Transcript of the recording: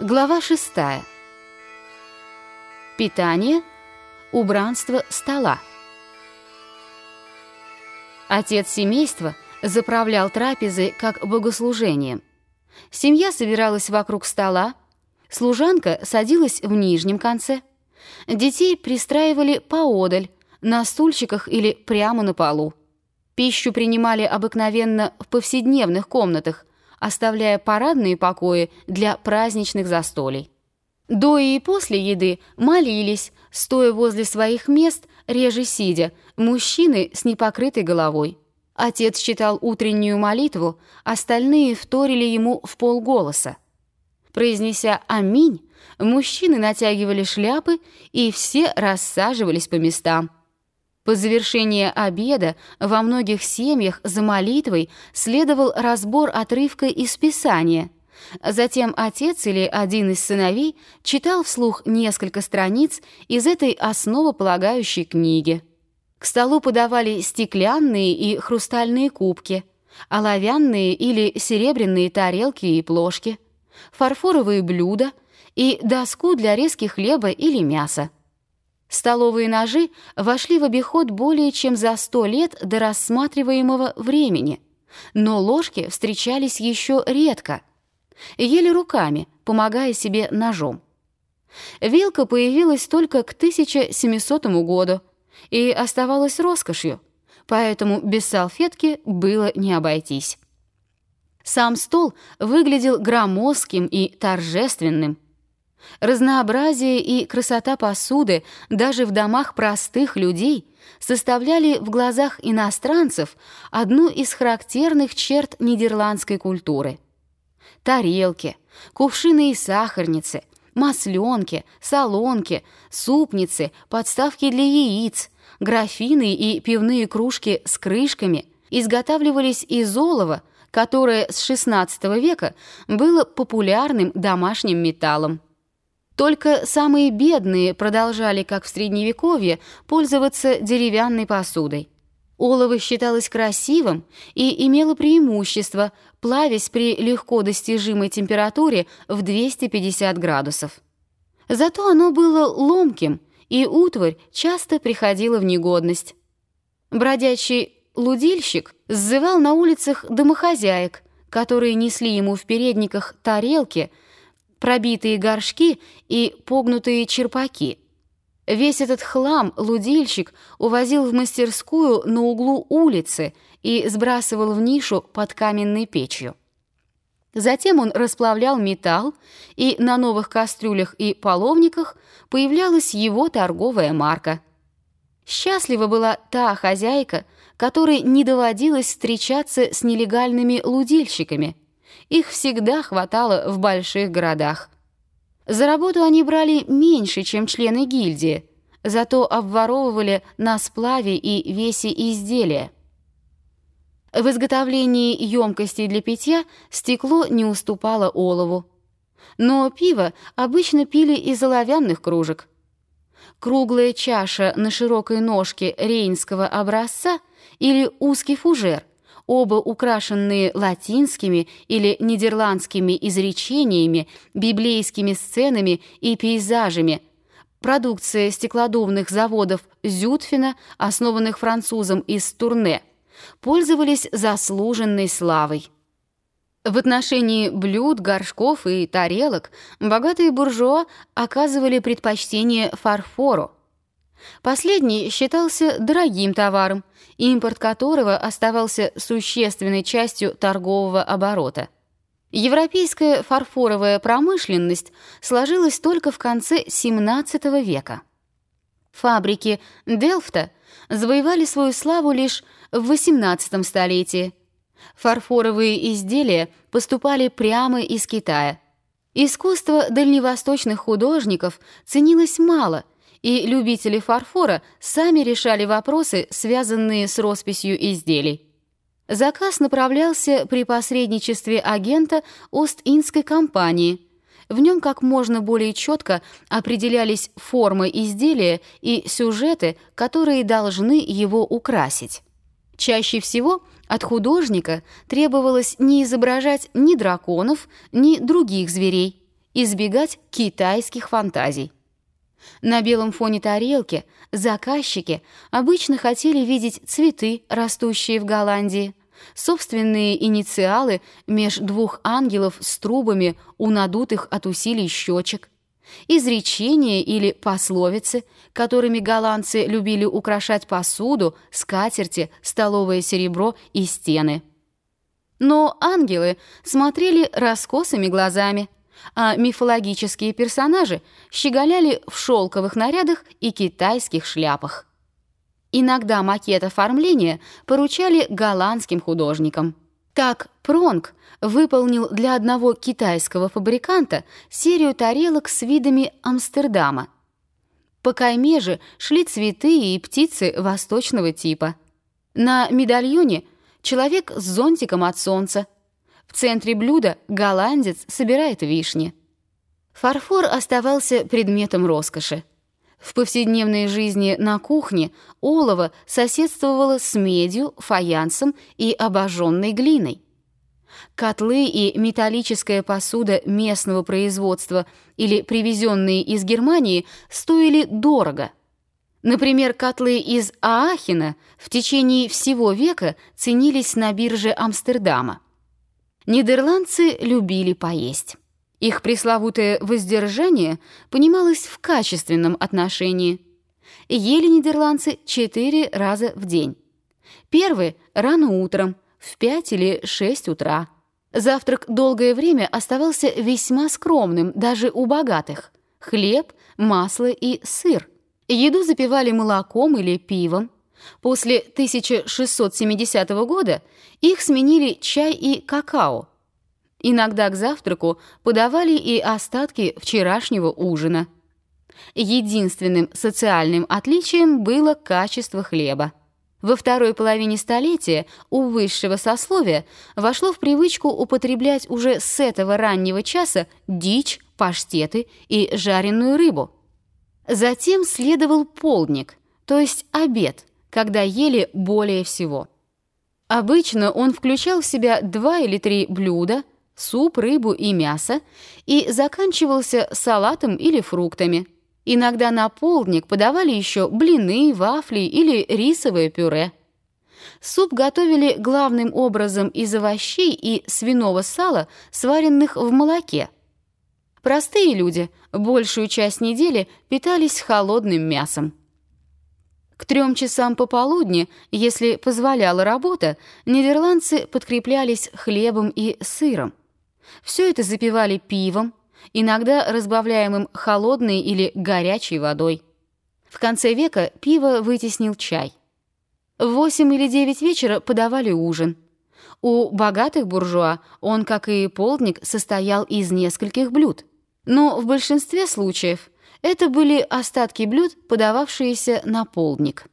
Глава 6. Питание, убранство стола. Отец семейства заправлял трапезы как богослужением. Семья собиралась вокруг стола, служанка садилась в нижнем конце, детей пристраивали поодаль, на стульчиках или прямо на полу. Пищу принимали обыкновенно в повседневных комнатах, оставляя парадные покои для праздничных застолий. До и после еды молились, стоя возле своих мест, реже сидя, мужчины с непокрытой головой. Отец читал утреннюю молитву, остальные вторили ему в полголоса. Произнеся «Аминь», мужчины натягивали шляпы, и все рассаживались по местам. По завершении обеда во многих семьях за молитвой следовал разбор отрывка из Писания. Затем отец или один из сыновей читал вслух несколько страниц из этой основополагающей книги. К столу подавали стеклянные и хрустальные кубки, оловянные или серебряные тарелки и плошки, фарфоровые блюда и доску для резки хлеба или мяса. Столовые ножи вошли в обиход более чем за сто лет до рассматриваемого времени, но ложки встречались еще редко, ели руками, помогая себе ножом. Вилка появилась только к 1700 году и оставалась роскошью, поэтому без салфетки было не обойтись. Сам стол выглядел громоздким и торжественным – Разнообразие и красота посуды даже в домах простых людей составляли в глазах иностранцев одну из характерных черт нидерландской культуры. Тарелки, кувшины и сахарницы, масленки, солонки, супницы, подставки для яиц, графины и пивные кружки с крышками изготавливались из олова, которое с XVI века было популярным домашним металлом. Только самые бедные продолжали, как в Средневековье, пользоваться деревянной посудой. Олово считалось красивым и имело преимущество, плавясь при легко достижимой температуре в 250 градусов. Зато оно было ломким, и утварь часто приходила в негодность. Бродячий лудильщик сзывал на улицах домохозяек, которые несли ему в передниках тарелки – пробитые горшки и погнутые черпаки. Весь этот хлам лудильщик увозил в мастерскую на углу улицы и сбрасывал в нишу под каменной печью. Затем он расплавлял металл, и на новых кастрюлях и половниках появлялась его торговая марка. Счастлива была та хозяйка, которой не доводилось встречаться с нелегальными лудильщиками – их всегда хватало в больших городах. За работу они брали меньше, чем члены гильдии, зато обворовывали на сплаве и весе изделия. В изготовлении емкостей для питья стекло не уступало олову. Но пиво обычно пили из оловянных кружек. Круглая чаша на широкой ножке рейнского образца или узкий фужер оба украшенные латинскими или нидерландскими изречениями, библейскими сценами и пейзажами. Продукция стеклодувных заводов Зютфина, основанных французом из Турне, пользовались заслуженной славой. В отношении блюд, горшков и тарелок богатые буржуа оказывали предпочтение фарфору. Последний считался дорогим товаром, импорт которого оставался существенной частью торгового оборота. Европейская фарфоровая промышленность сложилась только в конце XVII века. Фабрики Делфта завоевали свою славу лишь в XVIII столетии. Фарфоровые изделия поступали прямо из Китая. Искусство дальневосточных художников ценилось мало, и любители фарфора сами решали вопросы, связанные с росписью изделий. Заказ направлялся при посредничестве агента Ост-Индской компании. В нем как можно более четко определялись формы изделия и сюжеты, которые должны его украсить. Чаще всего от художника требовалось не изображать ни драконов, ни других зверей, избегать китайских фантазий. На белом фоне тарелки заказчики обычно хотели видеть цветы, растущие в Голландии, собственные инициалы меж двух ангелов с трубами у надутых от усилий щечек, изречения или пословицы, которыми голландцы любили украшать посуду, скатерти, столовое серебро и стены. Но ангелы смотрели раскосыми глазами, а мифологические персонажи щеголяли в шелковых нарядах и китайских шляпах. Иногда макет оформления поручали голландским художникам. Так Пронг выполнил для одного китайского фабриканта серию тарелок с видами Амстердама. По кайме же шли цветы и птицы восточного типа. На медальоне человек с зонтиком от солнца. В центре блюда голландец собирает вишни. Фарфор оставался предметом роскоши. В повседневной жизни на кухне олово соседствовало с медью, фаянсом и обожженной глиной. Котлы и металлическая посуда местного производства или привезенные из Германии стоили дорого. Например, котлы из Аахена в течение всего века ценились на бирже Амстердама. Нидерландцы любили поесть. Их пресловутое воздержание понималось в качественном отношении. Ели нидерландцы четыре раза в день. Первый – рано утром, в пять или шесть утра. Завтрак долгое время оставался весьма скромным даже у богатых. Хлеб, масло и сыр. Еду запивали молоком или пивом. После 1670 года их сменили чай и какао. Иногда к завтраку подавали и остатки вчерашнего ужина. Единственным социальным отличием было качество хлеба. Во второй половине столетия у высшего сословия вошло в привычку употреблять уже с этого раннего часа дичь, паштеты и жареную рыбу. Затем следовал полдник, то есть обед, когда ели более всего. Обычно он включал в себя два или три блюда – суп, рыбу и мясо, и заканчивался салатом или фруктами. Иногда на полдник подавали еще блины, вафли или рисовое пюре. Суп готовили главным образом из овощей и свиного сала, сваренных в молоке. Простые люди большую часть недели питались холодным мясом. К трем часам пополудни, если позволяла работа, нидерландцы подкреплялись хлебом и сыром. Все это запивали пивом, иногда разбавляемым холодной или горячей водой. В конце века пиво вытеснил чай. В восемь или девять вечера подавали ужин. У богатых буржуа он, как и полдник, состоял из нескольких блюд. Но в большинстве случаев это были остатки блюд, подававшиеся на полдник.